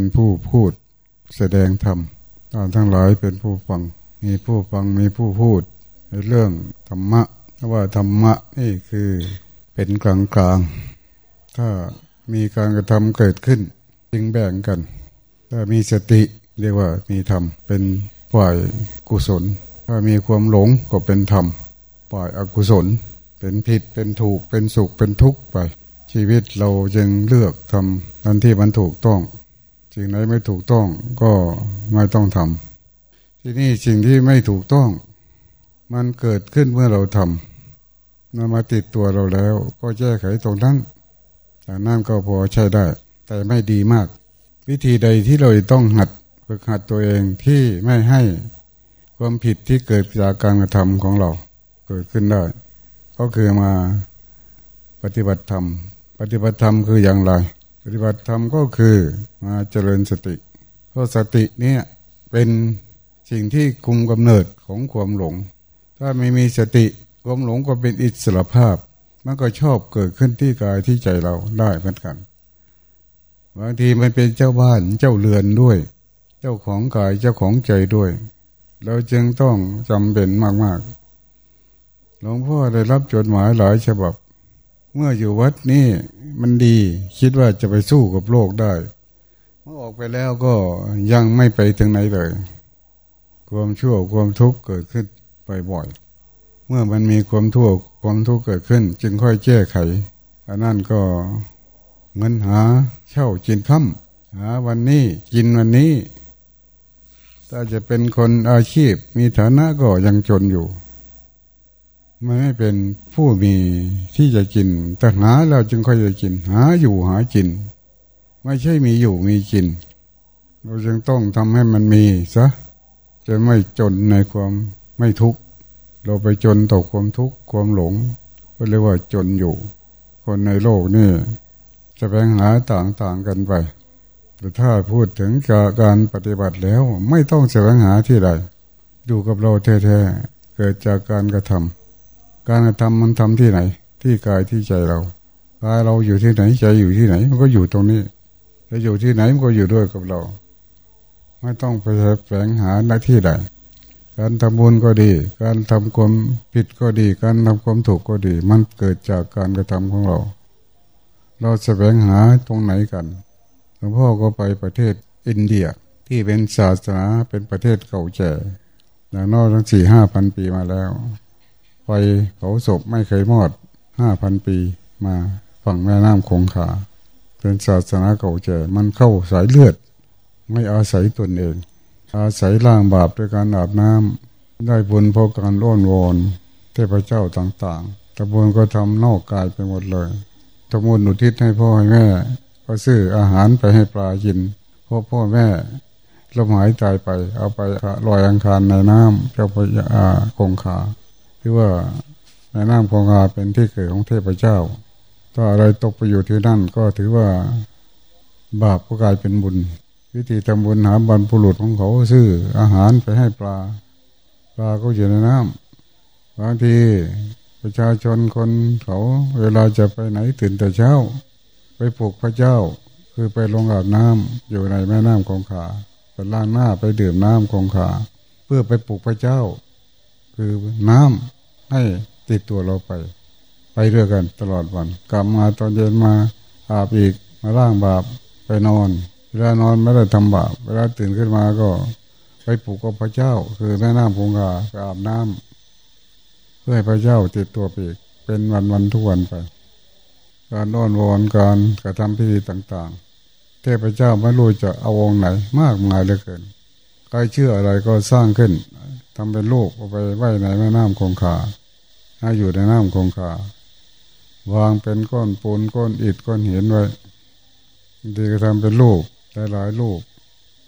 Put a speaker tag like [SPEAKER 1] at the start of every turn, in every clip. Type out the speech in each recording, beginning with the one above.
[SPEAKER 1] เป็นผู้พูดแสดงธรรมท่านทั้งหลายเป็นผู้ฟัง มีผู้ฟังมีผู้พูดในเรื่องธรรมะว่าธรรมะนี่คือเป็นกลางกลางถ้ามีการกระทำเกิดขึ้น จึงแบ่งกัน ถ้ามีสติเรียกว่ามีธรรมเป็นฝ่ายกุศล ถ้ามีความหลงก็เป็นธรรมฝ่ายอกุศล เป็นผิดเป็นถูกเป็นสุขเป็นทุกข์ไป ชีวิตเราจึงเลือกทำอันที่มันถูกต้อง สิ่งไหนไม่ถูกต้องก็ไม่ต้องทำที่นี่สิ่งที่ไม่ถูกต้อง มันเกิดขึ้นเมื่อเราทำมันมาติดตัวเราแล้ว ก็แก้ไขตรงนั้นจากนั้นก็พอใช้ได้ แต่ไม่ดีมาก วิธีใดที่เราต้องหัดฝึกหัดตัวเองที่ไม่ให้ความผิดที่เกิดจากการกระทำของเราเกิดขึ้นได้ ก็คือมาปฏิบัติธรรม ปฏิบัติธรรมคืออย่างไร ปฏิบัติธรรมก็คือมาเจริญสติ เพราะสติเนี่ยเป็นสิ่งที่คุมกำเนิดของความหลง ถ้าไม่มีสติความหลงก็เป็นอิสระภาพ มันก็ชอบเกิดขึ้นที่กายที่ใจเราได้เหมือนกัน บางทีมันเป็นเจ้าบ้านเจ้าเรือนด้วย เจ้าของกายเจ้าของใจด้วย เราจึงต้องจำเป็นมากๆหลวงพ่อได้รับจดหมายหลายฉบับ เมื่ออยู่วัดนี่ มันดี คิดว่าจะไปสู้กับโลกได้ เมื่อออกไปแล้วก็ยังไม่ไปถึงไหนเลย ความชั่วความทุกข์เกิดขึ้นบ่อยๆเมื่อมันมีความทั่วความทุกข์เกิดขึ้น จึงค่อยแก้ไขอันนั้นก็เงินหาเช่าจินค่ำหาวันนี้กินวันนี้ ถ้าจะเป็นคนอาชีพมีฐานะก็ยังจนอยู่ มันไม่เป็นผู้มีที่จะกิน แต่หาเราจึงค่อยจะกิน หาอยู่หากิน ไม่ใช่มีอยู่มีกิน เราจึงต้องทำให้มันมีซะจะไม่จนในความไม่ทุกข์เราไปจนตกความทุกข์ความหลง ก็เรียกว่าจนอยู่ คนในโลกนี่จะแบ่งหาต่างๆกันไปแต่ถ้าพูดถึงการปฏิบัติแล้วไม่ต้องแสวงหาที่ใดดูกับเราแท้ๆเกิดจากการกระทำ การทำมันทำที่ไหน ที่กายที่ใจเรากายเราอยู่ที่ไหนใจอยู่ที่ไหน มันก็อยู่ตรงนี้จะอยู่ที่ไหนมันก็อยู่ด้วยกับเรา ไม่ต้องไปแฝงหาหน้าที่ใดการทำบุญก็ดี การทำความผิดก็ดี การทำความถูกก็ดี มันเกิดจากการกระทำของเรา เราแสวงหาตรงไหนกันหลวงพ่อก็ไปประเทศอินเดียที่เป็นศาสนาเป็นประเทศเก่าแก่อย่างนอยตั้งสี่ห้าพันปีมาแล้ว ไฟเผาศพไม่เคยมอดห้าพันปีมาฝั่งแม่น้ำคงคาเป็นศาสนาเก่าแก่มันเข้าสายเลือด ไม่อาศัยตนเอง อาศัยล่างบาปด้วยการอาบน้ำได้บุญเพราะการร้อนวอนเทพเจ้าต่างๆตะบุญก็ทำนอกกายไปหมดเลยตะบุญอุทิศให้พ่อให้แม่ก็ซื้ออาหารไปให้ปลากินเพราะพ่อแม่ลมหายใจไป เอาไปลอยอังคารในน้ำเจ้าพระยาคงคา ที่ว่าในน้ำคงคาเป็นที่เกิดของเทพเจ้า ถ้าอะไรตกไปอยู่ที่นั่นก็ถือว่าบาปก็กลายเป็นบุญ วิธีทำบุญหาบรรพุรุษของเขาซื้ออาหารไปให้ปลา ปลาก็อยู่ในน้ำบางทีประชาชนคนเขาเวลาจะไปไหนตื่นแต่เช้า ไปปลูกพระเจ้า คือไปลงอาบน้ำอยู่ในแม่น้ำคงคาไปล้างหน้าไปดื่มน้ำคงคาเพื่อไปปลูกพระเจ้า คือน้ำให้ติดตัวเราไป ไปเรื่อยกันตลอดวัน กลับมาตอนเย็นมาอาบอีกมาล่างบาปไปนอน เวลานอนไม่ได้ทำบาปเวลาตื่นขึ้นมาก็ ไปปลูกกับพระเจ้า คือแม่น้ำพงกาไปอาบน้ำเพื่อให้พระเจ้าติดตัวไปอีกเป็นวันวันทุกวันไป การนอนวอนการกระทำพิธีต่างๆเทพเจ้าไม่รู้จะเอาองค์ไหนมากมายเหลือเกินใครเชื่ออะไรก็สร้างขึ้น ทำเป็นลูกเอาไปไว้ในแม่น้ำคงคาให้อยู่ในน้ำคงคาวางเป็นก้อนปูนก้อนอิฐก้อนหินไว้ดีก็ทำเป็นลูกหลายลูก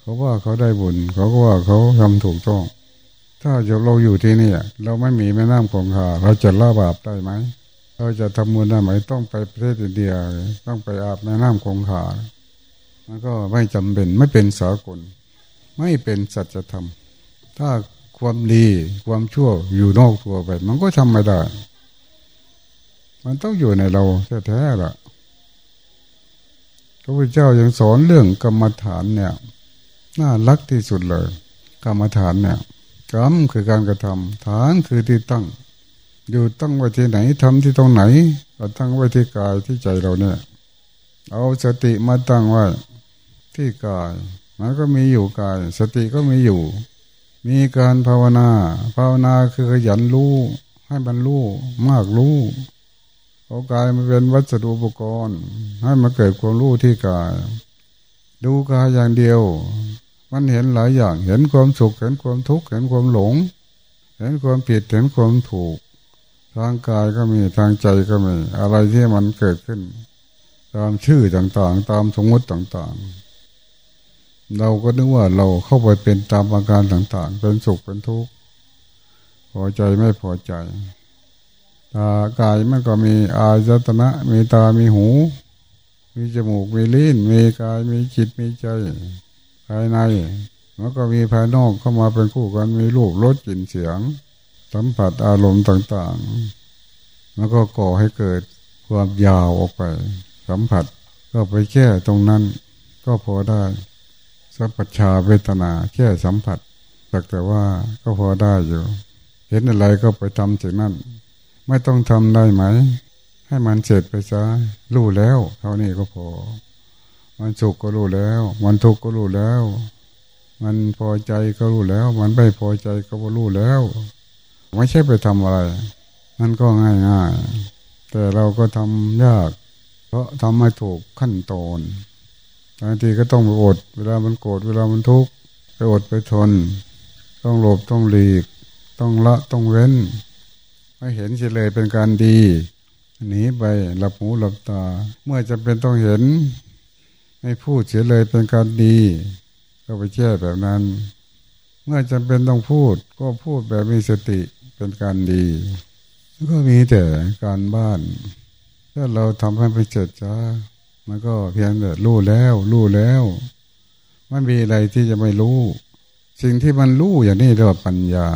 [SPEAKER 1] เขาว่าเขาได้บุญเขาก็ว่าเขาทำถูกต้อง ถ้าเราอยู่ที่นี่เราไม่มีแม่น้ำคงคาเราจะละบาปได้ไหมเราจะทำบุญได้ไหมต้องไปประเทศอินเดียต้องไปอาบแม่น้ำคงคามันก็ไม่จำเป็นไม่เป็นสากล ไม่เป็นสัจธรรม ถ้า ความดี ความชั่วอยู่นอกตัวไป มันก็ทำไม่ได้ มันต้องอยู่ในเราแท้ๆล่ะพระพุทธเจ้ายังสอนเรื่องกรรมฐานเนี่ยน่ารักที่สุดเลย กรรมฐานเนี่ยกรรมคือการกระทำฐานคือที่ตั้ง อยู่ตั้งไว้ที่ไหนทำที่ตรงไหนก็ตั้งไว้ที่กายที่ใจเราเนี่ย เอาสติมาตั้งไว้ที่กายมันก็มีอยู่กาย สติก็มีอยู่ มีการภาวนา ภาวนาคือขยันรู้ให้มันรู้มากรู้เอากายมาเป็นวัสดุอุปกรณ์ ให้มันเกิดความรู้ที่กาย ดูกายอย่างเดียว มันเห็นหลายอย่างเห็นความสุขเห็นความทุกข์เห็นความหลง เห็นความผิดเห็นความถูก ทางกายก็มีทางใจก็มี อะไรที่มันเกิดขึ้น ตามชื่อต่างๆ ตามสมมติต่างๆ เราก็นึกว่าเราเข้าไปเป็นตามอาการต่างๆ เป็นสุขเป็นทุกข์พอใจไม่พอใจตากายมันก็มีอายตนะ มีตามีหู มีจมูกมีลิ้นมีกายมีจิตมีใจ ภายในมันก็มีภายนอกเข้ามาเป็นคู่กันมีรูปรสกลิ่นเสียง สัมผัสอารมณ์ต่างๆ แล้วก็ก่อให้เกิดความยาวออกไป สัมผัสก็ไปแค่ตรงนั้นก็พอได้ สัพพชาเวทนาแค่สัมผัสแต่ว่าก็พอได้อยู่ เห็นอะไรก็ไปทำสิ่งนั้น ไม่ต้องทำได้ไหม ให้มันเสร็จไปซะรู้แล้วเท่านี้ก็พอ มันสุขก็รู้แล้ว มันทุกข์ก็รู้แล้ว มันพอใจก็รู้แล้ว มันไม่พอใจก็รู้แล้ว ไม่ใช่ไปทำอะไรนั่นก็ง่ายง่ายแต่เราก็ทำยาก เพราะทำไม่ถูกขั้นตอน บางทีก็ต้องไปอด เวลามันโกรธเวลามันทุกข์ไปอดไปทน ต้องหลบต้องหลีก ต้องละต้องเว้น ไม่เห็นเฉลยเป็นการดีหนีไปหลับหูหลับตา เมื่อจะเป็นต้องเห็น ไม่พูดเฉยเลยเป็นการดี ก็ไปแก้แบบนั้น เมื่อจำเป็นต้องพูด ก็พูดแบบมีสติเป็นการดีก็มีแต่การบ้าน ถ้าเราทำให้ไปเจิดจ้า มันก็เพียงแต่รู้แล้วรู้แล้วมันมีอะไรที่จะไม่รู้ สิ่งที่มันรู้อย่างนี้เรียกว่าปัญญา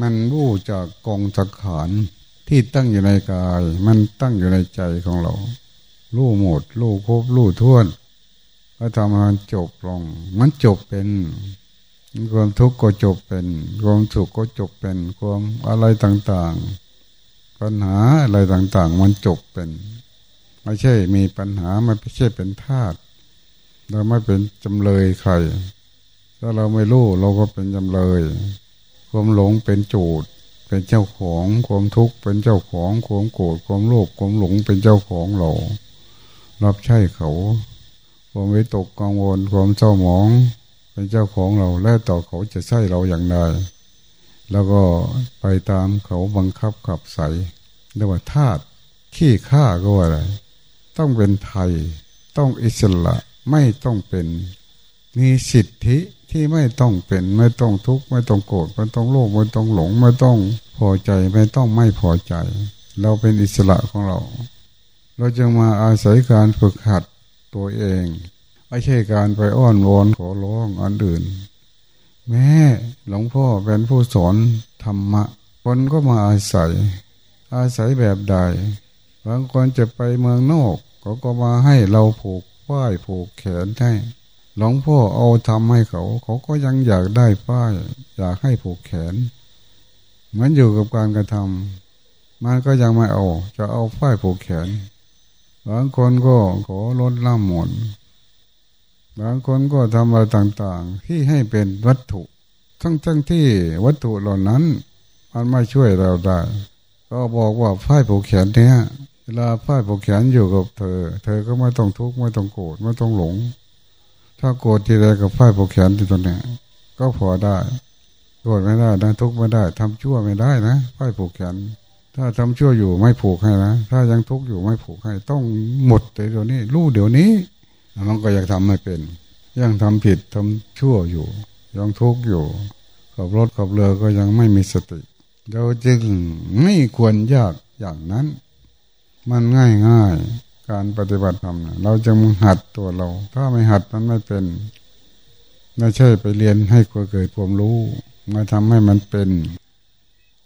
[SPEAKER 1] มันรู้จากกองสังขารที่ตั้งอยู่ในกาย มันตั้งอยู่ในใจของเรา รู้หมด รู้ครบรู้ท้วน ก็ทำมันจบลง มันจบเป็น ความทุกข์ก็จบเป็น ความสุขก็จบเป็น ความอะไรต่างๆ ปัญหาอะไรต่างๆ มันจบเป็น ไม่ใช่มีปัญหาไม่ใช่เป็นทาสเราไม่เป็นจำเลยใคร ถ้าเราไม่รู้เราก็เป็นจำเลย ความหลงเป็นโจดเป็นเจ้าของความทุกข์เป็นเจ้าของความโกรธความโลภความหลงเป็นเจ้าของเรารับใช้เขา ความวิตกกังวลความเศร้าหมอง เป็นเจ้าของเราแล้วต่อเขาจะใช่เราอย่างไรแล้วก็ไปตามเขาบังคับขับใสเรียกว่าธาตุขี้ข้าก็ว่าอะไร ต้องเป็นไทย ต้องอิสระไม่ต้องเป็น มีสิทธิที่ไม่ต้องเป็น ไม่ต้องทุกข์ไม่ต้องโกรธไม่ต้องโลภไม่ต้องหลง ไม่ต้องพอใจไม่ต้องไม่พอใจ เราเป็นอิสระของเรา เราจะมาอาศัยการฝึกหัดตัวเองไม่ใช่การไปอ้อนวอนขอร้องอันอื่น แม่หลวงพ่อเป็นผู้สอนธรรมะคนก็มาอาศัย อาศัยแบบใด บางคนจะไปเมืองนอกเขาก็มาให้เราผูกป้ายผูกแขนให้หลวงพ่อเอาทำให้เขา เขาก็ยังอยากได้ป้าย อยากให้ผูกแขน เหมือนอยู่กับการกระทำมันก็ยังไม่เอา จะเอาป้ายผูกแขน บางคนก็ขอลดล่ำหมดบางคนก็ทำอะไรต่างๆ ที่ให้เป็นวัตถุ ทั้งทั้งที่วัตถุเหล่านั้น มันไม่ช่วยเราได้ ก็บอกว่าป้ายผูกแขนเนี้ย เวลาป้ายผูกแขนอยู่กับเธอ เธอก็ไม่ต้องทุกข์ไม่ต้องโกรธไม่ต้องหลง ถ้าโกรธทีไรกับฝ้ายผูกแขนที่ตัวเนี้ยก็พอได้โกรธไม่ได้นะทุกข์ไม่ได้ทำชั่วไม่ได้นะฝ้ายผูกแขนถ้าทำชั่วอยู่ไม่ผูกให้นะถ้ายังทุกข์อยู่ไม่ผูกให้ ต้องหมดเดี๋ยวนี้รู้เดี๋ยวนี้มันก็อยากทำไม่เป็น ยังทำผิดทำชั่วอยู่ ยังทุกข์อยู่ขับรถขับเรือก็ยังไม่มีสติ เราจึงไม่ควรยากอย่างนั้น มันง่ายง่ายการปฏิบัติธรรมเราจะมึงหัดตัวเรา ถ้าไม่หัดมันไม่เป็นไม่ใช่ไปเรียนให้เกิดความรู้มาทำให้มันเป็น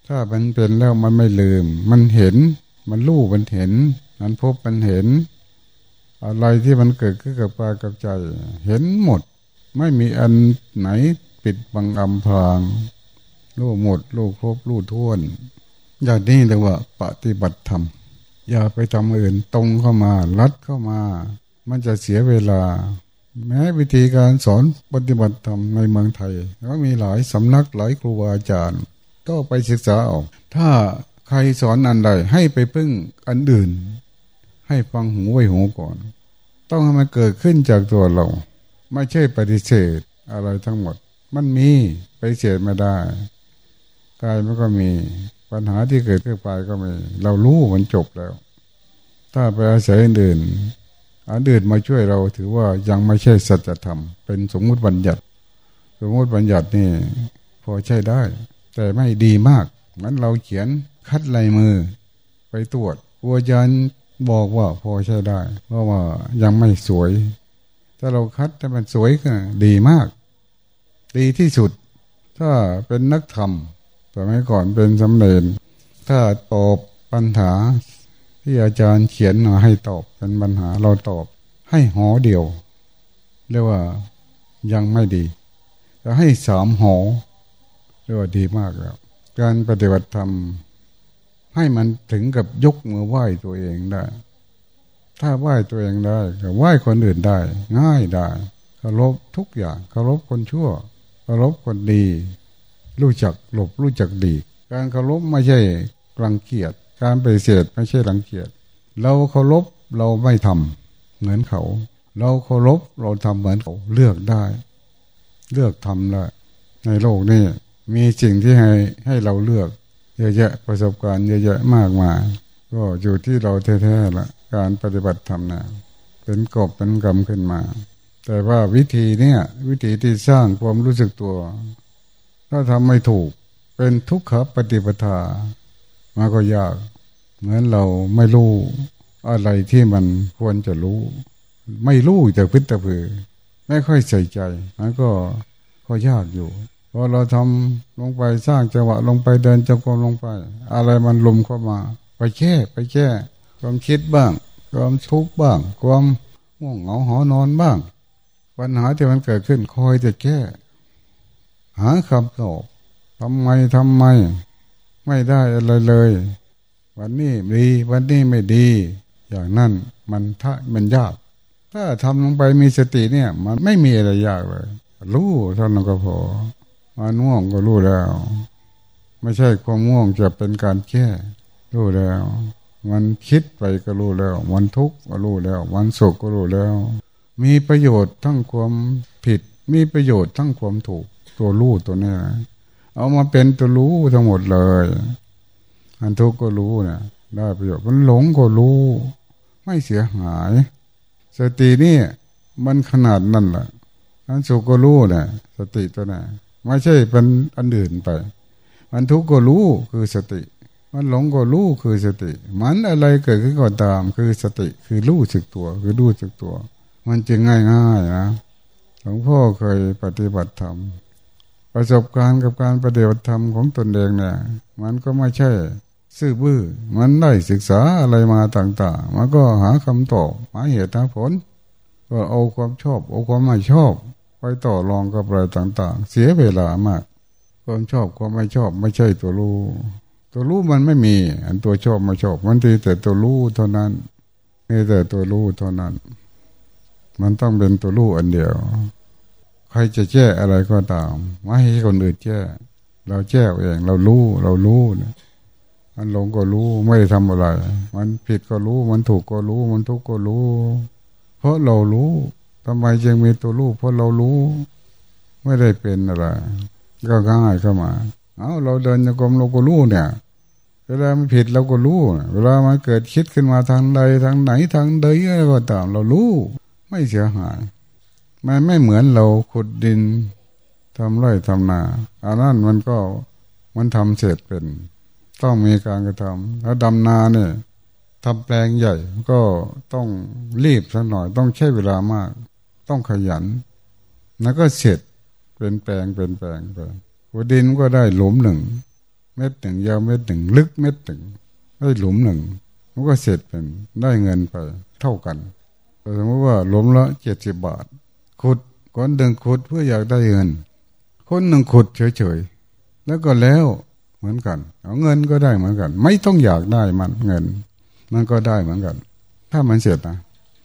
[SPEAKER 1] ถ้ามันเป็นแล้วมันไม่ลืม มันเห็น มันรู้มันเห็น มันพบมันเห็น อะไรที่มันเกิดขึ้นกับกากับใจ เห็นหมด ไม่มีอันไหนปิดบังอำพรางรู้หมดรู้ครบรู้ท้วน อย่างนี้เรียกว่าปฏิบัติธรรม อย่าไปทำอื่นตรงเข้ามาลัดเข้ามา มันจะเสียเวลา แม้วิธีการสอนปฏิบัติธรรมในเมืองไทย ก็มีหลายสำนักหลายครูอาจารย์ ก็ไปศึกษาออกถ้าใครสอนอันใดให้ไปพึ่งอันอื่น ให้ฟังหูไว้หูก่อน ต้องให้มันเกิดขึ้นจากตัวเรา ไม่ใช่ปฏิเสธอะไรทั้งหมด มันมีปฏิเสธไม่ได้กายมันก็มี ปัญหาที่เกิดขึ้นไปก็มี เรารู้มันจบแล้ว ถ้าไปอาศัยอื่นอันอื่นมาช่วยเราถือว่ายังไม่ใช่สัจธรรม เป็นสมมุติบัญญัติ สมมุติบัญญัตินี่ พอใช้ได้ แต่ไม่ดีมากงั้นเราเขียนคัดลายมือ ไปตรวจอาจารย์บอกว่าพอใช้ได้ เพราะว่ายังไม่สวย ถ้าเราคัดให้มันสวยก็ดีมาก ดีที่สุด ถ้าเป็นนักธรรม สมัยก่อนเป็นสำเร็จถ้าตอบปัญหาที่อาจารย์เขียนมาให้ตอบเป็นปัญหาเราตอบให้หอเดียว เรียกว่ายังไม่ดีจะให้สามหอเรียกว่าดีมากแล้วการปฏิบัติธรรม ให้มันถึงกับยกมือไหว้ตัวเองได้ ถ้าไหว้ตัวเองได้ก็ไหว้คนอื่นได้ ง่ายได้เคารพทุกอย่างเคารพคนชั่วเคารพคนดี รู้จักหลบรู้จักดี การเคารพไม่ใช่รังเกียจการปฏิเสธไม่ใช่รังเกียจเราเคารพเราไม่ทำเหมือนเขา เราเคารพเราทำเหมือนเขาเลือกได้ เลือกทำได้ในโลกนี้มีสิ่งที่ให้ให้เราเลือก เยอะแยะประสบการณ์เยอะแยะมากมายก็อยู่ที่เราแท้ๆละการปฏิบัติธรรมนะเป็นกบเป็นกรรมขึ้นมา แต่ว่าวิธีเนี้ยวิธีที่สร้างความรู้สึกตัว ถ้าทำไม่ถูก เป็นทุกขปฏิปทามาก็ยากเหมือนเราไม่รู้ อะไรที่มันควรจะรู้ ไม่รู้แต่พิจพือไม่ค่อยใส่ใจมันก็ก็ยากอยู่พอเราทำลงไปสร้างจังหวะลงไปเดินจงกรมลงไป อะไรมันลุมเข้ามา ไปแก้ไปแก้ความคิดบ้าง ความทุกข์บ้าง ความง่วงเหงาหอนอนบ้าง ปัญหาที่มันเกิดขึ้นคอยจะแก้ หาคำตอบทำไมทำไม ไม่ได้อะไรเลย วันนี้ดีวันนี้ไม่ดี อย่างนั้นมันถ้ามันยาก ถ้าทำลงไปมีสติเนี่ย มันไม่มีอะไรยากเลย รู้เท่านั้นก็พอมันง่วงก็รู้แล้ว ไม่ใช่ความง่วงจะเป็นการแก้รู้แล้ว มันคิดไปก็รู้แล้ว มันทุกข์ก็รู้แล้ว มันสุขก็รู้แล้ว มีประโยชน์ทั้งความผิด มีประโยชน์ทั้งความถูก ตัวรู้ตัวนี้เอามาเป็นตัวรู้ทั้งหมดเลย อันทุกข์ก็รู้นะได้ประโยชน์มันหลงก็รู้ ไม่เสียหาย สตินี่มันขนาดนั่นแหละอันสุขก็รู้นะสติตัวนั้นไม่ใช่เป็นอันอื่นไป มันทุกข์ก็รู้คือสติ มันหลงก็รู้คือสติ มันอะไรเกิดขึ้นก็ตาม คือสติคือรู้สึกตัว คือรู้สึกตัว มันจึงง่ายๆนะหลวงพ่อเคยปฏิบัติธรรม ประสบการณ์กับการปฏิบัติธรรมของตนเองเนี่ย มันก็ไม่ใช่ ซื่อบื้อ มันได้ศึกษาอะไรมาต่างๆ มันก็หาคำตอบหาเหตุหาผล ก็เอาความชอบ เอาความไม่ชอบ ไปต่อรองกับอะไรต่างๆ เสียเวลามาก ความชอบความไม่ชอบไม่ใช่ตัวรู้ ตัวรู้มันไม่มี อันตัวชอบไม่ชอบ มันทีแต่ตัวรู้เท่านั้นมีแต่ตัวรู้เท่านั้น มันต้องเป็นตัวรู้อันเดียว ใครจะแก้อะไรก็ตามไม่ให้คนอื่นแก้เราแก้เอง เรารู้เรารู้นะมันหลงก็รู้ไม่ได้ทำอะไร มันผิดก็รู้ มันถูกก็รู้ มันทุกข์ก็รู้ เพราะเรารู้ทำไมจึงมีตัวรู้เพราะเรารู้ ไม่ได้เป็นอะไร ก็ง่ายเข้ามา เอาเราเดินโยกมเราก็รู้เนี่ย เวลามันผิดเราก็รู้ เวลามันเกิดคิดขึ้นมาทางใดทางไหนทางใดอะไรก็ตาม เรารู้ ไม่เสียหาย มันไม่เหมือนเราขุดดินทำไร่ทำนาอันนั้นมันก็มันทำเสร็จเป็น ต้องมีการกระทำแล้วดำนาเนี่ยทำแปลงใหญ่ก็ต้องรีบสักหน่อย ต้องใช้เวลามาก ต้องขยัน แล้วก็เสร็จเป็นแปลงเป็นแปลงไปขุดดินก็ได้หลุมหนึ่ง เม็ดหนึ่งยาวเม็ดหนึ่งลึกเม็ดหนึ่งได้หลุมหนึ่งมันก็เสร็จเป็นได้เงินไปเท่ากันสมมติว่าหล้มละเจ็ดสิบบาท ขุดคนหนึ่งขุดเพื่ออยากได้เงิน คนหนึ่งขุดเฉยๆแล้วก็แล้วเหมือนกัน เอาเงินก็ได้เหมือนกัน ไม่ต้องอยากได้มันเงิน มันก็ได้เหมือนกัน ถ้ามันเสร็จนะ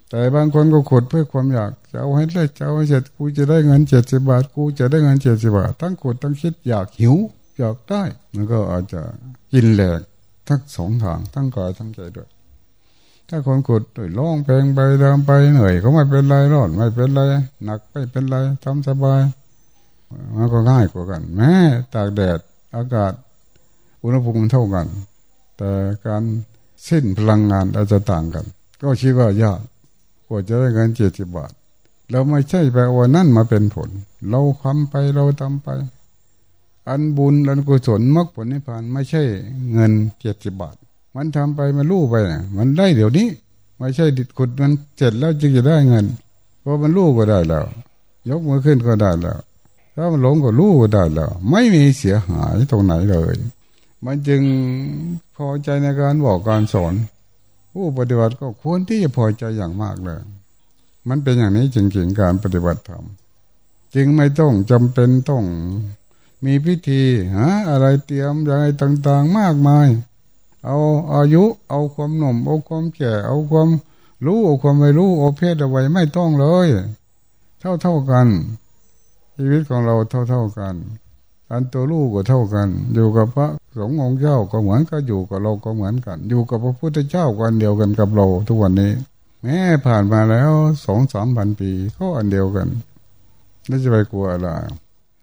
[SPEAKER 1] แต่บางคนก็ขุดเพื่อความอยากจะเอาให้ได้จะเอาให้เสร็จกูจะได้เงินเจ็ดสิบาทกูจะได้เงินเจ็ดสิบาทตั้งขุดตั้งคิดอยากหิวอยากได้มันก็อาจจะกินแหลกทั้งสองทางทั้งกายทั้งใจด้วย ถ้าคนขุดโดยล่องเพลงไปเดินไปเหนื่อยก็ไม่เป็นไรรอนไม่เป็นไรหนักไม่เป็นไรทำสบายมันก็ง่ายกว่ากัน แม้ตากแดดอากาศ อุณหภูมิเท่ากัน แต่การสิ้นพลังงานอาจจะต่างกัน ก็คิดว่ายากกว่าจะได้เงินเจ็ดสิบบาท เราไม่ใช่ไปว่านั่นมาเป็นผล เราทำไปเราทำไป อันบุญอันกุศลมรรคผลนิพพานไม่ใช่เงินเจ็ดสิบบาท มันทำไปมันรู้ไปนะมันได้เดี๋ยวนี้ ไม่ใช่ดิดขุดมันเสร็จแล้วจึงจะได้เงินเพราะมันรู้ก็ได้แล้ว ยกมือขึ้นก็ได้แล้ว ถ้ามันหลงก็รู้ก็ได้แล้ว ไม่มีเสียหายตรงไหนเลย มันจึงพอใจในการบอกการสอนผู้ปฏิบัติก็ควรที่จะพอใจอย่างมากเลย มันเป็นอย่างนี้จริงๆการปฏิบัติธรรมจึงไม่ต้องจำเป็นต้องมีพิธีหาอะไรเตรียมอะไรต่างๆมากมาย เอาอายุ เอาความหนุ่ม เอาความแก่ เอาความรู้เอาความไม่รู้เอาเพศเอาไว้ไม่ต้องเลย เท่าเท่ากัน ชีวิตของเราเท่าเท่ากันอันตัวลูกก็เท่ากัน อยู่กับพระสงฆ์องค์เจ้าก็เหมือนก็อยู่กับเราก็เหมือนกัน อยู่กับพระพุทธเจ้ากันเดียวกันกับเรา ทุกวันนี้ แม้ผ่านมาแล้วสองสามพันปีก็อันเดียวกันไม่จะไปกลัวอะไร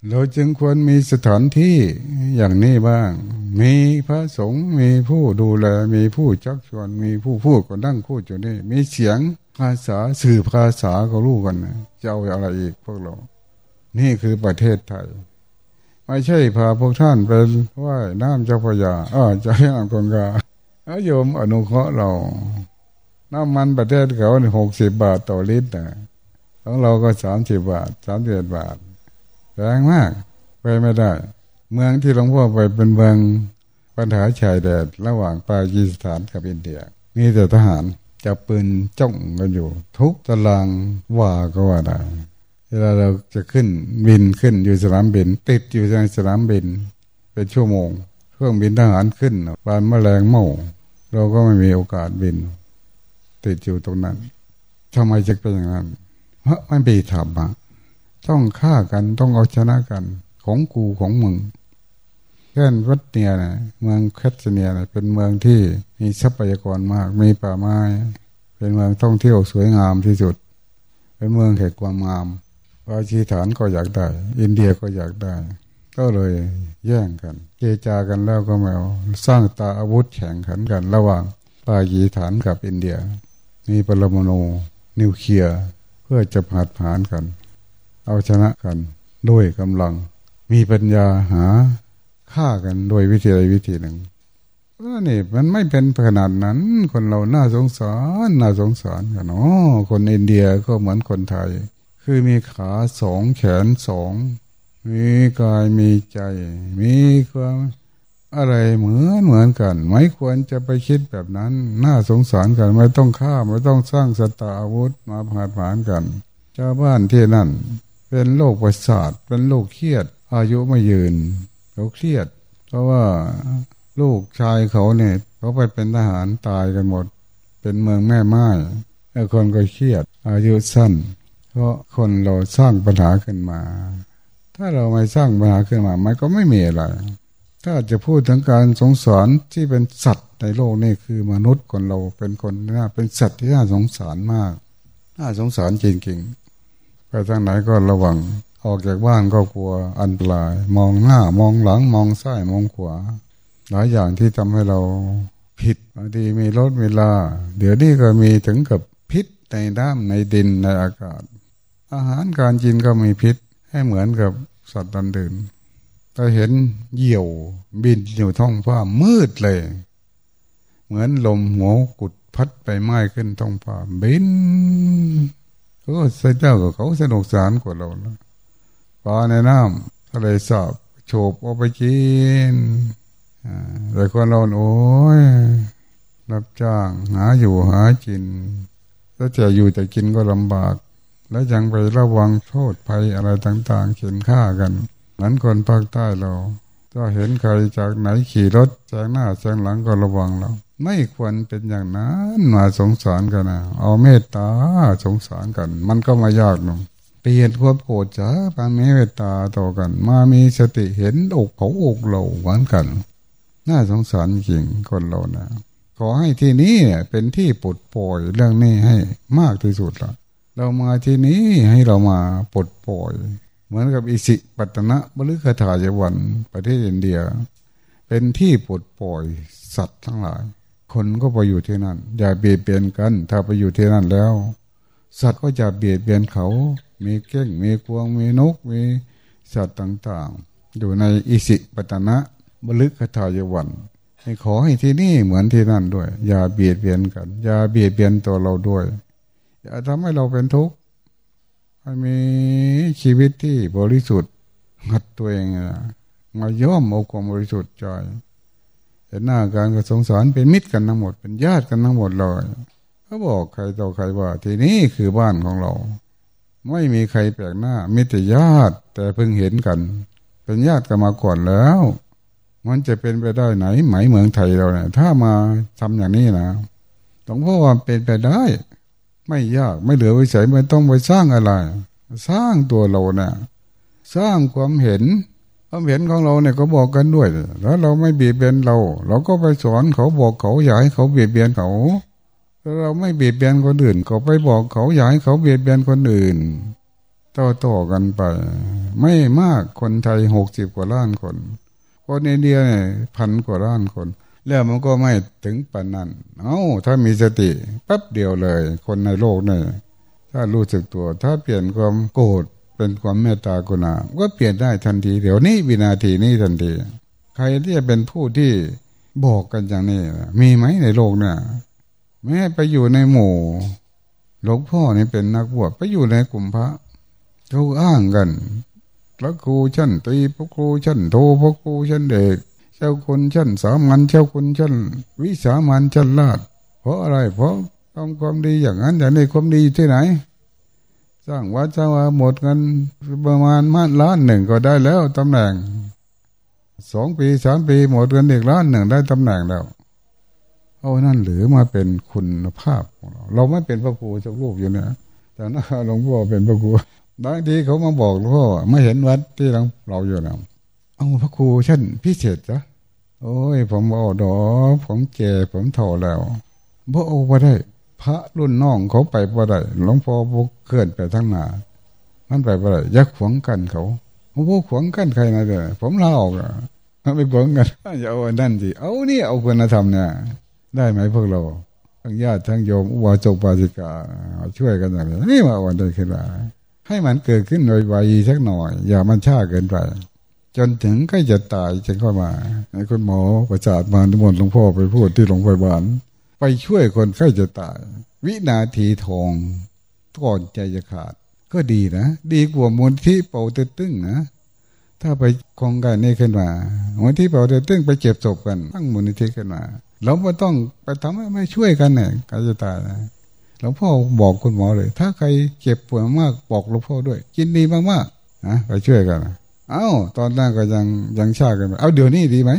[SPEAKER 1] เราจึงควรมีสถานที่อย่างนี้บ้าง มีพระสงฆ์มีผู้ดูแล มีผู้ชักชวน มีผู้พูดก็นั่งพูดอยู่นี่ มีเสียงภาษาสื่อภาษาก็รู้กันนะจะเอาอะไรอีกพวกเรา นี่คือประเทศไทย ไม่ใช่พาพวกท่านเป็นว่ายน้ำเจ้าพยาอ้าจะให้อ่านคนกาอาโยมอนุเคราะห์เราน้ำมันประเทศเขาหกสิบบาทต่อลิตรนะของเราก็สามสิบบาทสามสิบบาท แรงมาก ไปไม่ได้ เมืองที่หลวงพ่อไปเป็นเมืองปัญหาชายแดนระหว่างปากีสถานกับอินเดีย มีแต่ทหารจับปืนจ้องกันอยู่ ทุกตารางว่าก็ว่าได้เวลาเราจะขึ้นบินขึ้นอยู่สนามบิน ติดอยู่ในสนามบิน เป็นชั่วโมง เครื่องบินทหารขึ้นบานแมลงเมาเราก็ไม่มีโอกาสบิน ติดอยู่ตรงนั้นทำไมจะเป็นอย่างนั้น เพราะไม่มีธรรมะ ต้องฆ่ากันต้องเอาชนะกัน ของกูของมึงแค่นวัดเนียนะเมืองแคทเนียนะเป็นเมืองที่มีทรัพยากรมาก มีป่าไม้ เป็นเมืองท่องเที่ยวสวยงามที่สุด เป็นเมืองแห่งความงามปาชีฐานก็อยากได้ อินเดียก็อยากได้ ก็เลยแย่งกัน เจจากันแล้วก็มาสร้างตาอาวุธแข่งขันกัน ระหว่างปาชีฐานกับอินเดีย มีปรมาณูนิวเคลียร์เพื่อจะผัดผ่านกัน เอาชนะกันด้วยกำลัง มีปัญญาหาฆ่ากันโดยวิธีใดวิธีหนึ่งนี่มันไม่เป็นขนาดนั้น คนเราน่าสงสารน่าสงสารกันอ๋อคนอินเดียก็เหมือนคนไทย คือมีขาสองแขนสองมีกายมีใจ มีความอะไรเหมือนเหมือนกัน ไม่ควรจะไปคิดแบบนั้น น่าสงสารกัน ไม่ต้องฆ่าไม่ต้องสร้างสตาอาวุธมาผ่านผ่านกันชาวบ้านที่นั่น เป็นโรคประสาทเป็นโรคเครียด อายุไม่ยืนเขาเครียด เพราะว่าลูกชายเขาเนี่ยเขาไปเป็นทหารตายกันหมด เป็นเมืองแม่ไม้แล้วคนก็เครียด อายุสั้น เพราะคนเราสร้างปัญหาขึ้นมา ถ้าเราไม่สร้างปัญหาขึ้นมา มันก็ไม่มีอะไร ถ้าจะพูดถึงการสงสารที่เป็นสัตว์ในโลกนี่คือมนุษย์คนเราเป็นคนน่าเป็นสัตว์ที่น่าสงสารมาก น่าสงสารจริงๆ ไปทางไหนก็ระวัง ออกจากบ้านก็กลัวอันตราย มองหน้ามองหลังมองซ้ายมองขวา หลายอย่างที่ทำให้เราผิดบางทีมีรถเวลา เดี๋ยวนี้ก็มีถึงกับพิษในน้ำในดินในอากาศ อาหารการกินก็มีพิษให้เหมือนกับสัตว์ดันดินถ้าเห็นเหยี่ยวบินอยู่ท้องฟ้ามืดเลย เหมือนลมหัวกุดพัดไปไม้ขึ้นท้องฟ้าบิน เขาก็เจ้ากับเขาสนุกสานกว่าเราแล้วปลาในน้ำทะเลสาบโฉบเอาไปกินแต่คนเราโอ้ยรับจ้าง หาอยู่หากินถ้าจะอยู่จะกินก็ลำบาก แล้วยังไประวังโทษภัยอะไรต่างๆ เขียนฆ่ากันนั้นคนภาคใต้เราถ้าเห็นใครจากไหนขี่รถแซงหน้าแซงหลังก็ระวังเรา ไม่ควรเป็นอย่างนั้นมาสงสารกันนะเอาเมตตาสงสารกัน มันก็มายากหนุ่มเปลี่ยนความโกรธจ้าปาเมตตาต่อกัน มามีสติเห็นอกเขาอกเราเหมือนกัน น่าสงสารจริงคนเรานะขอให้ที่นี้เป็นที่ปลดปล่อยเรื่องนี้ให้มากที่สุดละเรามาที่นี้ให้เรามาปลดปล่อย เหมือนกับอิสิปัตนะบริคถาเยวันประเทศอินเดีย เป็นที่ปลดปล่อยสัตว์ทั้งหลาย คนก็ไปอยู่ที่นั่น อย่าเบียดเบียนกัน ถ้าไปอยู่ที่นั่นแล้ว สัตว์ก็จะเบียดเบียนเขา มีเก้ง มีกวง มีนก มีสัตว์ต่างๆ อยู่ในอิสิปตนะบริคถายวันให้ขอให้ที่นี่เหมือนที่นั่นด้วย อย่าเบียดเบียนกัน อย่าเบียดเบียนตัวเราด้วย อย่าทำให้เราเป็นทุกข์ให้มีชีวิตที่บริสุทธิ์หัดตัวเองนะมาย่อมเอาความบริสุทธิ์ใจ เห็นหน้าการก็สงสารเป็นมิตรกันทั้งหมด เป็นญาติกันทั้งหมดเลยเขาบอกใครต่อใครว่า ที่นี่คือบ้านของเรา ไม่มีใครแปลกหน้ามิตรญาติ แต่เพิ่งเห็นกัน เป็นญาติกันมาก่อนแล้ว มันจะเป็นไปได้ไหนไหมเมืองไทยเราเนี่ยถ้ามาทำอย่างนี้นะหลวงพ่อว่าเป็นไปได้ ไม่ยากไม่เหลือวิสัยไม่ต้องไปสร้างอะไร สร้างตัวเราเนะี่ยสร้างความเห็น ความเห็นของเราเนี่ยก็บอกกันด้วย แล้วเราไม่เบียดเบียนเรา เราก็ไปสอนเขาบอกเขาอยากให้เขาเบียดเบียนเขาถ้าเราไม่เบียดเบียนคนอื่น ก็ไปบอกเขาอยากให้เขาเบียดเบียนคนอื่นต่อต่อกันไป ไม่มากคนไทยหกสิบกว่าล้านคน คนอินเดียเนี่ยพันกว่าล้านคน แล้วมันก็ไม่ถึงปานนั้น เอา้า ถ้ามีสติแป๊บเดียวเลย คนในโลกเนี่ยถ้ารู้สึกตัว ถ้าเปลี่ยนความโกรธ เป็นความเมตตากรุณา ก็เปลี่ยนได้ทันที เดี๋ยวนี้วินาทีนี้ทันที ใครที่จะเป็นผู้ที่บอกกันอย่างนี้ มีไหมในโลกเนี่ยแม้ไปอยู่ในหมู่หลวงพ่อนี่เป็นนักบวชไปอยู่ในกลุ่มพระเขาอ้างกันพระครูชั้นตีพระครูชั้นโทพระครูชั้นเด็กเจ้าคนชั้นสามัญเจ้าคนชั้นวิสามันชั้นลาดเพราะอะไรเพราะต้องความดีอย่างนั้นอย่างนี้ความดีที่ไหน สร้างวัดสร้างวาหมดเงินประมาณมาล้านหนึ่งก็ได้แล้วตำแหน่งสองปีสามปีหมดเงินอีกล้านหนึ่งได้ตำแหน่งแล้วเอานั่นหรือมาเป็นคุณภาพของเรา เราไม่เป็นพระครูเจ้าลูกอยู่เนี่ยแต่น่าหลวงพ่อเป็นพระครูบางทีเขามาบอกหลวงพ่อไม่เห็นวัดที่เราเราอยู่นะเอาพระครูชั้นพิเศษจ้ะโอ้ย ผมบอกดอผมแก่ผมเท่าแล้วบ่เอาไปได้ พระรุ่นน้องเขาไปบ่ได้หลวงพ่อพกเคลื่อนไปทั้งหนามันไปบ่ได้ยักขวงกันเขาโอ้โหขวงกันใครนะเด้อผมเล่าออกอะไม่ขวงกันอย่าเอานั่นสิเอานี่เอาคุณธรรมเนี่ยได้ไหมพวกเราทั้งญาติทั้งโยมอุบาสกปาสิกาช่วยกันอย่างนี้นี่มาวันได้ขึ้นมาให้มันเกิดขึ้นโดยไวสักหน่อย อย่ามันช้าเกินไป จนถึงใกล้จะตายจึงเข้ามาให้คุณหมอประจาดมาทุมนหลวงพ่อไปพูดที่โรงพยาบาล ไปช่วยคนใกล้จะตาย วินาทีทองก่อนใจจะขาด ก็ดีนะ ดีกว่ามูลที่เป่าเตตึ้งนะ ถ้าไปคงกันนี่ขึ้นมามูลที่เป่าเตตึ้งไปเจ็บศพกันตั้งมูลนิธิขึ้นมาเราไม่ต้องไปทำให้ไม่ช่วยกันเนี่ยใครจะตายนะลวงพ่อบอกคุณหมอเลย ถ้าใครเจ็บป่วดมากบอกหลวงพ่อด้วย กินดีมากๆนะไปช่วยกันเอา้าตอนนั้นก็ยังยังชากันเอาเดี๋ยวนี้ดีไหม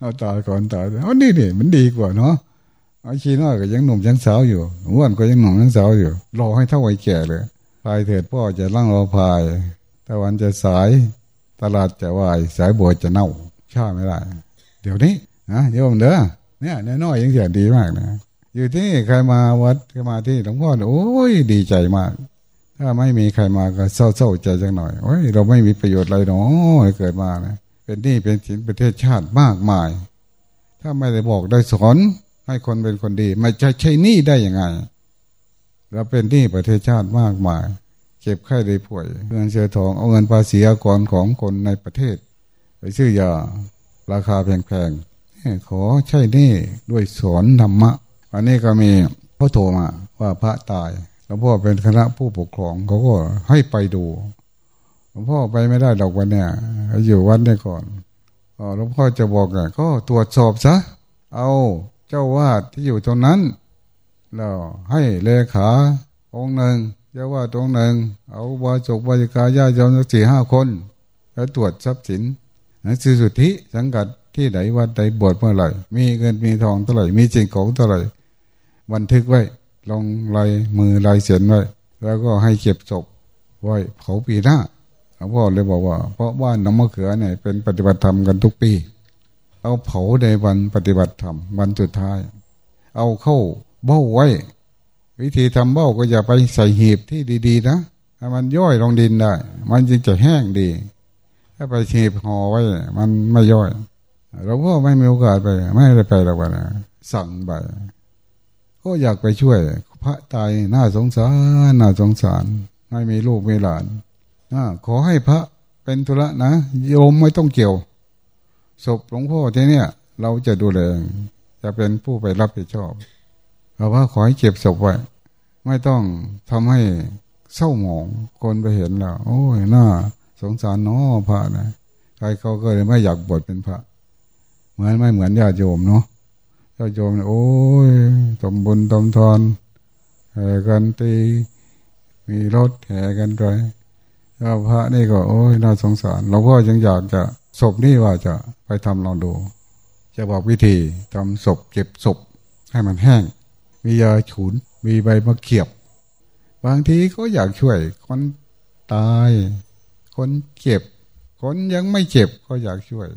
[SPEAKER 1] เอาตายก่อนตายเอานี่นี่มันดีกว่าเนาะ เอาชีน้อยก็ยังหนุ่มยังสาวอยู่อ้วนก็ยังหนุ่มยังสาวอยู่ รอให้เท่าไอ้แก่เลยพายเถิดพ่อจะล่างรอพายตะวันจะสายตลาดจะวายสายบัวจะเน่าชาไม่ได้ เดี๋ยวนี้นะเดี๋ยมเด้อเนี่ยน้อยยังเสียดีมากนะอยู่ที่ใครมาวัดใครมาที่หลวงพ่อโอ้ยดีใจมาก ถ้าไม่มีใครมาก็เศร้าๆใจจังหน่อยโอ้ยเราไม่มีประโยชน์อะไรเนาะเกิดมานะเป็นนี่เป็นสินประเทศชาติมากมาย ถ้าไม่ได้บอกได้สอน ให้คนเป็นคนดีไม่จะใช้นี่ได้ยังไงเราเป็นหนี่ประเทศชาติมากมาย เก็บไข้ได้ป่วยเงินเชื้อทองเอาเงินภาษีอากรของคนในประเทศ ไปซื้อยาราคาแพงๆขอใช่นี่ด้วยสอนธรรมะ อันนี้ก็มีพ่อโทรมาว่าพระตายหลวงพ่อเป็นคณะผู้ปกครองเขาก็ให้ไปดูหลวงพ่อไปไม่ได้ดอกวันเนี้ยอยู่วันนี้ก่อนหลวงพ่อจะบอกไงก็ตรวจสอบซะ เอา เจ้าวาดที่อยู่ตรงนั้น เราให้เลขาองค์หนึ่งเรียกว่าตรงหนึ่ง เอาบาจกบาจิกาญาติโยมสักสี่ห้าคนแล้วตรวจทรัพย์สินนันคือสุทธิสังกัดที่ไหนวัดใดบวชเมื่อไหร่ มีเงินมีทองเท่าไหร่ มีจริงของเท่าไหร่ บันทึกไว้ ลงลายมือลายเสียนไว้ แล้วก็ให้เก็บศพไว้เผาปีหน้าหลวงพ่อเลยบอกว่า เพราะว่าน้ำมะเขือเนี่ยเป็นปฏิบัติธรรมกันทุกปี เอาเผาในวันปฏิบัติธรรมวันสุดท้าย เอาเข้าเบ้าไว้ วิธีทำเบ้าก็อย่าไปใส่หีบที่ดีๆนะให้มันย่อยลงดินได้ มันจึงจะแห้งดี ถ้าไปหีบห่อไว้ มันไม่ย่อย เราก็ไม่มีโอกาสไป ไม่ได้ไปหรอกนะสั่งไปก็อยากไปช่วย พระตายน่าสงสารน่าสงสาร ไม่มีลูกไม่หลานอขอให้พระเป็นธุระนะโยมไม่ต้องเกี่ยว ศพหลวงพ่อที่เนี่ย เราจะดูแลจะเป็นผู้ไปรับผิดชอบเราว่าขอให้เก็บศพไว้ไม่ต้องทำให้เศร้าหมองคนไปเห็นแล้ว โอ้ยน่าสงสารน้อพระนะใครเขาก็เลยไม่อยากบวชเป็นพระ เหมือนไม่เหมือนญาติโยมเนาะญาติโยมโอ้ยตมบุญตมทอนแห่กันตีมีรถแห่กันไปแล้วพระนี่ก็ โอ้ยน่าสงสารหลวงพ่อยังอยากจะ ศพนี่ว่าจะไปทำลองดู จะบอกวิธีทำศพเก็บศพให้มันแห้ง มียาฉุน มีใบมะเขียบ บางทีก็อยากช่วย คนตาย คนเจ็บ คนยังไม่เจ็บก็อยากช่วย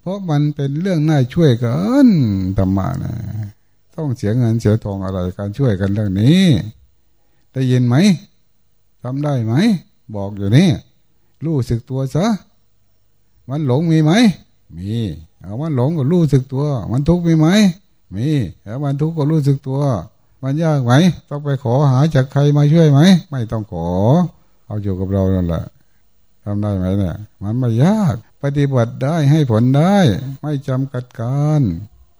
[SPEAKER 1] เพราะมันเป็นเรื่องน่าช่วยกันธรรมะนะต้องเสียเงินเสียทองอะไรการช่วยกันเรื่องนี้ได้ยินไหมทำได้ไหม บอกอยู่นี่รู้สึกตัวซะ มันหลงมีไหม มีเอามันหลงก็รู้สึกตัว มันทุกข์มีไหม มีแล้วมันทุกข์ก็รู้สึกตัว มันยากไหม ต้องไปขอหาจากใครมาช่วยไหม ไม่ต้องขอ เอาอยู่กับเรานั่นแหละทำได้ไหมเนี่ย มันไม่ยาก ปฏิบัติได้ให้ผลได้ ไม่จำกัดการ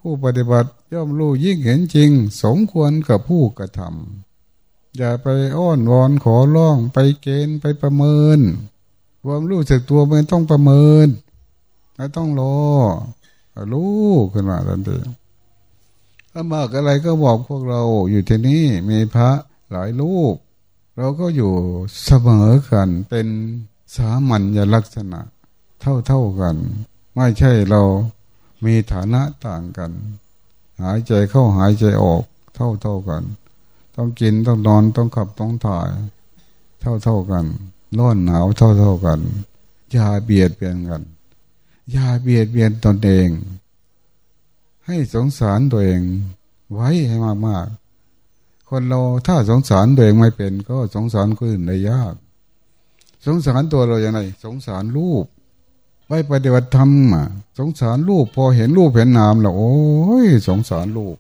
[SPEAKER 1] ผู้ปฏิบัติย่อมรู้ยิ่งเห็นจริง สมควรกับผู้กระทำอย่าไปอ้อนวอนขอร้องไปเกณฑ์ไปประเมิน ความรู้สึกตัวมันต้องประเมินไม่ต้องรอรู้ขึ้นมาทันทีถ้ามากอะไรก็บอกพวกเราอยู่ที่นี่มีพระหลายลูกเราก็อยู่เสมอกัน เป็นสามัญลักษณะ เท่าเท่ากัน ไม่ใช่เรามีฐานะต่างกัน หายใจเข้าหายใจออก เท่าเท่ากัน ต้องกินต้องนอนต้องขับต้องถ่าย เท่าเท่ากัน ร้อนหนาวเท่าเท่ากัน อย่าเบียดเบียนกัน อย่าเบียดเบียนตนเอง ให้สงสารตัวเอง ไว้ให้มากๆ คนเราถ้าสงสารตัวเองไม่เป็น ก็สงสารคนอื่นได้ยาก สงสารตัวเราอย่างไร สงสารรูปไปปฏิบัติธรรมสงสารรูปพอเห็นรูปเห็นนามแล้วโอ้ยสงสารรูป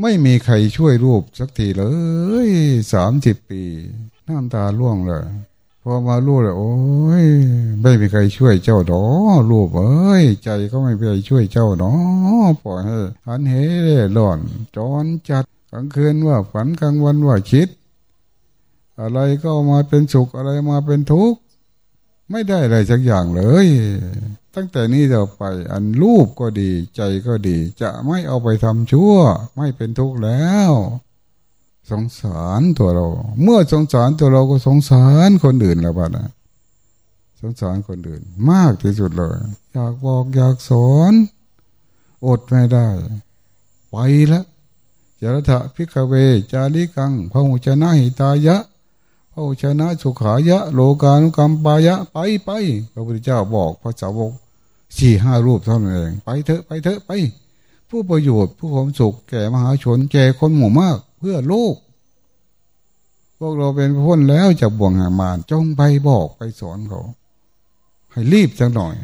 [SPEAKER 1] ไม่มีใครช่วยรูปสักทีเลยสามสิบปี น้ำตาล่วงเลย พอมาลูกเลยโอ้ยไม่มีใครช่วยเจ้าดอลูกเอ้ยใจก็ไม่มีใครช่วยเจ้าดอปล่อยให้หันเหเร่หล่อนจอนจัดกลางคืนว่าฝันกลางวันว่าคิด อะไรก็มาเป็นสุขอะไรมาเป็นทุกข์ไม่ได้อะไรสักอย่างเลย ตั้งแต่นี้ต่อไปอันรูปก็ดี ใจก็ดี จะไม่เอาไปทำชั่ว ไม่เป็นทุกข์แล้ว สงสารตัวเรา เมื่อสงสารตัวเราก็สงสารคนอื่นแล้วบ้านะสงสารคนอื่น มากที่สุดเลย อยากบอกอยากสอนอดไม่ได้ ไปแล้วจารถะพิกเว จาริกังพระหุชนะหิตายะพระหุชนะสุขายะ โลกานุกรรมปายะ ไปไปพระพุทธเจ้าบอกพระสาวกสี่ห้ารูปเท่านั้นเอง ไปเถอะไปเถอะไป ผู้ประโยชน์ผู้ความสุขแก่มหาชนแก่คนหมู่มาก เพื่อโลกพวกเราเป็นพ้นแล้วจากบ่วงหามานจงไปบอกไปสอนเขา ให้รีบจังหน่อย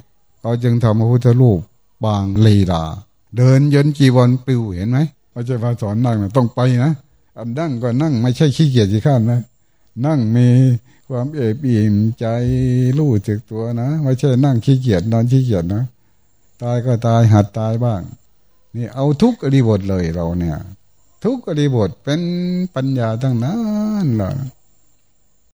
[SPEAKER 1] เราจึงทำพระพุทธรูปบางเลดาเดินยนจีวันปิวเห็นไหมเราจะมาสอนนั่งต้องไปนะอันนั่งก็นั่งไม่ใช่ขี้เกียจที่ข้านนะ นั่งมีความเอบอิ่มใจรู้จึกตัวนะ ไม่ใช่นั่งขี้เกียจนอนขี้เกียจนะ ตายก็ตายหัดตายบ้าง นี่เอาทุกอริบทเลยเราเนี่ย ทุกอริบทเป็นปัญญาทั้งนั้นเลย